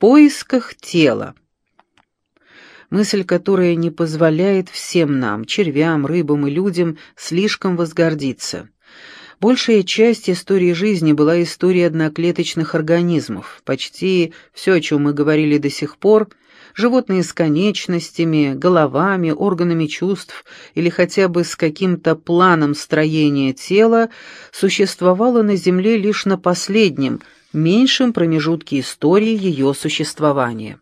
Поисках тела. Мысль, которая не позволяет всем нам, червям, рыбам и людям, слишком возгордиться. Большая часть истории жизни была историей одноклеточных организмов. Почти все, о чем мы говорили до сих пор, животные с конечностями, головами, органами чувств или хотя бы с каким-то планом строения тела, существовало на Земле лишь на последнем, меньшем промежутке истории ее существования.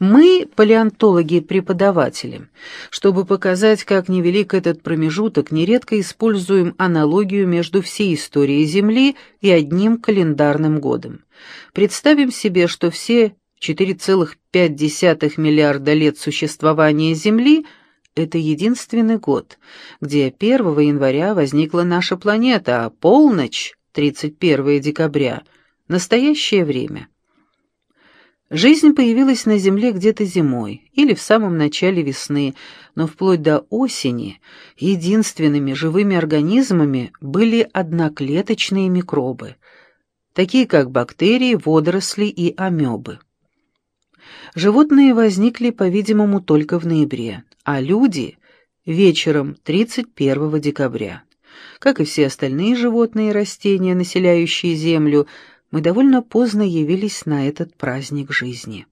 Мы, палеонтологи-преподаватели, чтобы показать, как невелик этот промежуток, нередко используем аналогию между всей историей Земли и одним календарным годом. Представим себе, что все 4,5 миллиарда лет существования Земли – это единственный год, где 1 января возникла наша планета, а полночь, 31 декабря – настоящее время – Жизнь появилась на Земле где-то зимой или в самом начале весны, но вплоть до осени единственными живыми организмами были одноклеточные микробы, такие как бактерии, водоросли и амебы. Животные возникли, по-видимому, только в ноябре, а люди — вечером 31 декабря. Как и все остальные животные и растения, населяющие Землю — мы довольно поздно явились на этот праздник жизни.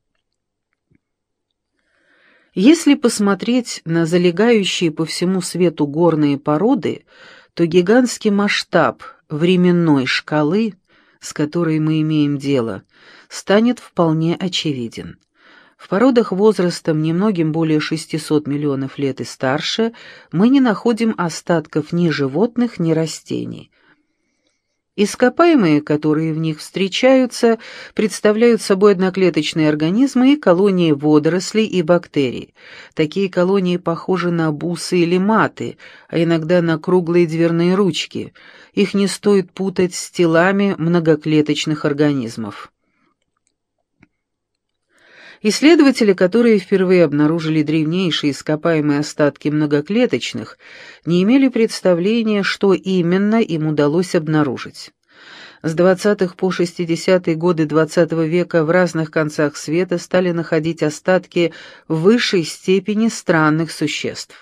Если посмотреть на залегающие по всему свету горные породы, то гигантский масштаб временной шкалы, с которой мы имеем дело, станет вполне очевиден. В породах возрастом немногим более 600 миллионов лет и старше мы не находим остатков ни животных, ни растений – Ископаемые, которые в них встречаются, представляют собой одноклеточные организмы и колонии водорослей и бактерий. Такие колонии похожи на бусы или маты, а иногда на круглые дверные ручки. Их не стоит путать с телами многоклеточных организмов. Исследователи, которые впервые обнаружили древнейшие ископаемые остатки многоклеточных, не имели представления, что именно им удалось обнаружить. С 20-х по 60-е годы XX -го века в разных концах света стали находить остатки высшей степени странных существ.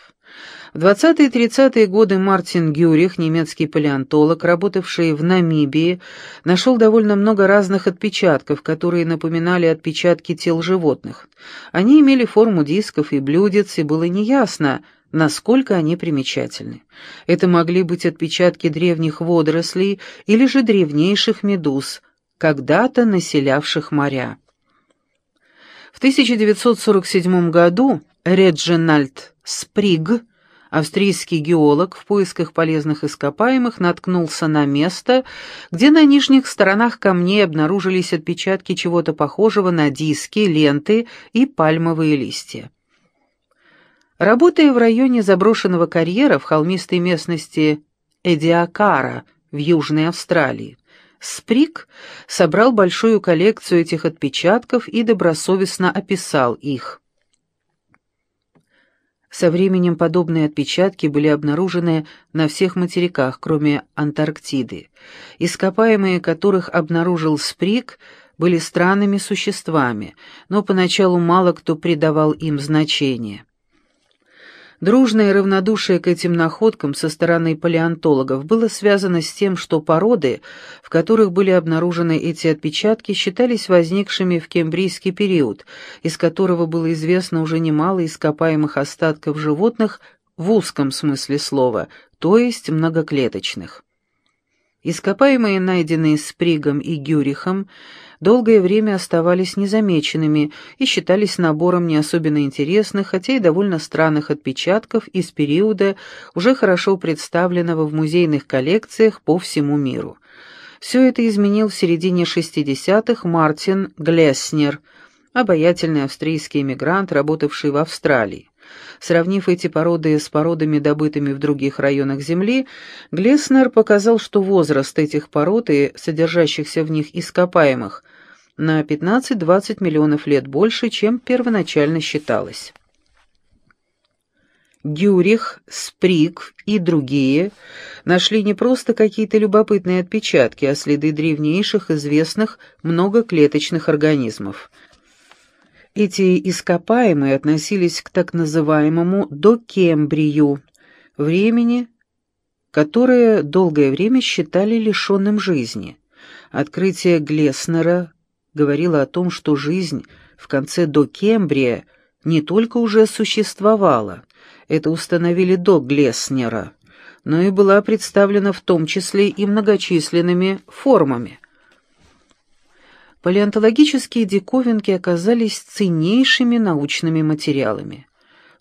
В 20-е и 30-е годы Мартин Гюрих, немецкий палеонтолог, работавший в Намибии, нашел довольно много разных отпечатков, которые напоминали отпечатки тел животных. Они имели форму дисков и блюдец, и было неясно, насколько они примечательны. Это могли быть отпечатки древних водорослей или же древнейших медуз, когда-то населявших моря. В 1947 году Реджинальд Сприг австрийский геолог в поисках полезных ископаемых наткнулся на место, где на нижних сторонах камней обнаружились отпечатки чего-то похожего на диски, ленты и пальмовые листья. Работая в районе заброшенного карьера в холмистой местности Эдиакара в Южной Австралии, Сприк собрал большую коллекцию этих отпечатков и добросовестно описал их. Со временем подобные отпечатки были обнаружены на всех материках, кроме Антарктиды. Ископаемые, которых обнаружил Сприк, были странными существами, но поначалу мало кто придавал им значение. Дружное равнодушие к этим находкам со стороны палеонтологов было связано с тем, что породы, в которых были обнаружены эти отпечатки, считались возникшими в кембрийский период, из которого было известно уже немало ископаемых остатков животных в узком смысле слова, то есть многоклеточных. Ископаемые, найденные Спригом и Гюрихом, долгое время оставались незамеченными и считались набором не особенно интересных, хотя и довольно странных отпечатков из периода, уже хорошо представленного в музейных коллекциях по всему миру. Все это изменил в середине 60-х Мартин Глеснер, обаятельный австрийский эмигрант, работавший в Австралии. Сравнив эти породы с породами, добытыми в других районах Земли, Глеснер показал, что возраст этих пород и содержащихся в них ископаемых на 15-20 миллионов лет больше, чем первоначально считалось. Гюрих, Сприг и другие нашли не просто какие-то любопытные отпечатки, а следы древнейших известных многоклеточных организмов. Эти ископаемые относились к так называемому докембрию, времени, которое долгое время считали лишенным жизни. Открытие Глеснера говорило о том, что жизнь в конце докембрия не только уже существовала, это установили до Глеснера, но и была представлена в том числе и многочисленными формами. Палеонтологические диковинки оказались ценнейшими научными материалами.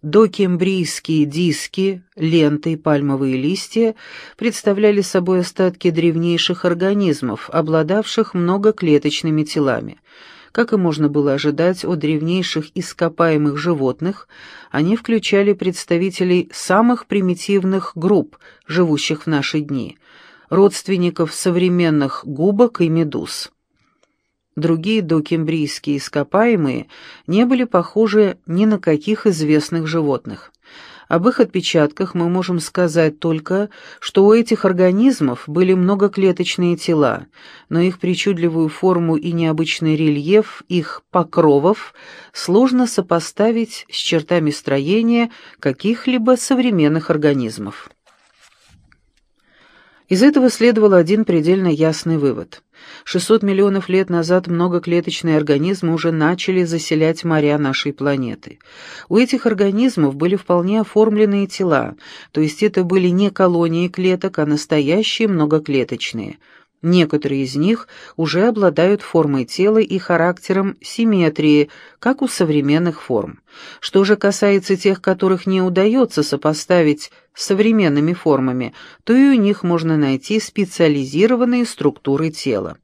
Докембрийские диски, ленты и пальмовые листья представляли собой остатки древнейших организмов, обладавших многоклеточными телами – как и можно было ожидать от древнейших ископаемых животных, они включали представителей самых примитивных групп, живущих в наши дни, родственников современных губок и медуз. Другие докембрийские ископаемые не были похожи ни на каких известных животных. Об их отпечатках мы можем сказать только, что у этих организмов были многоклеточные тела, но их причудливую форму и необычный рельеф их покровов сложно сопоставить с чертами строения каких-либо современных организмов. Из этого следовал один предельно ясный вывод. 600 миллионов лет назад многоклеточные организмы уже начали заселять моря нашей планеты. У этих организмов были вполне оформленные тела, то есть это были не колонии клеток, а настоящие многоклеточные – Некоторые из них уже обладают формой тела и характером симметрии, как у современных форм. Что же касается тех, которых не удается сопоставить с современными формами, то и у них можно найти специализированные структуры тела.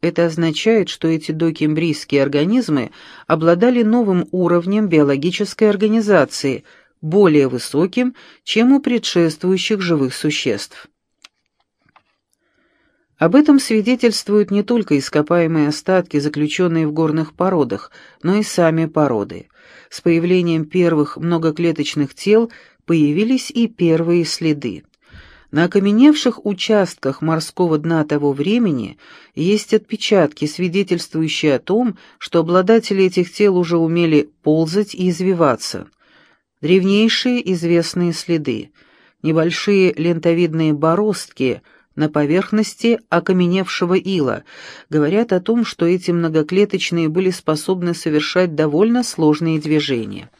Это означает, что эти докембрийские организмы обладали новым уровнем биологической организации, более высоким, чем у предшествующих живых существ. Об этом свидетельствуют не только ископаемые остатки, заключенные в горных породах, но и сами породы. С появлением первых многоклеточных тел появились и первые следы. На окаменевших участках морского дна того времени есть отпечатки, свидетельствующие о том, что обладатели этих тел уже умели ползать и извиваться. Древнейшие известные следы. Небольшие лентовидные бороздки – на поверхности окаменевшего ила, говорят о том, что эти многоклеточные были способны совершать довольно сложные движения.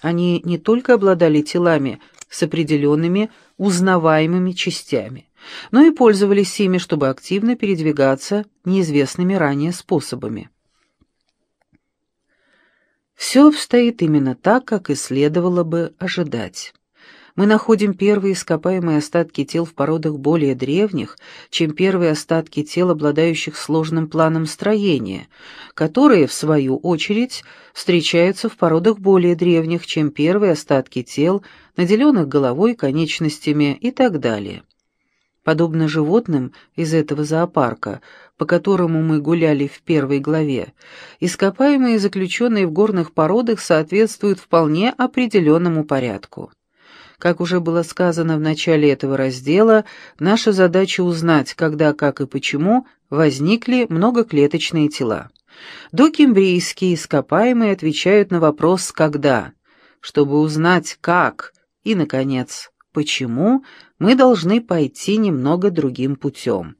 Они не только обладали телами с определенными узнаваемыми частями, но и пользовались ими, чтобы активно передвигаться неизвестными ранее способами. Все обстоит именно так, как и следовало бы ожидать мы находим первые ископаемые остатки тел в породах более древних, чем первые остатки тел, обладающих сложным планом строения, которые, в свою очередь, встречаются в породах более древних, чем первые остатки тел, наделенных головой, конечностями и так далее. Подобно животным из этого зоопарка, по которому мы гуляли в первой главе, ископаемые, заключенные в горных породах, соответствуют вполне определенному порядку. Как уже было сказано в начале этого раздела, наша задача узнать, когда, как и почему возникли многоклеточные тела. Докембрийские ископаемые отвечают на вопрос «когда?». Чтобы узнать «как» и, наконец, «почему», мы должны пойти немного другим путем.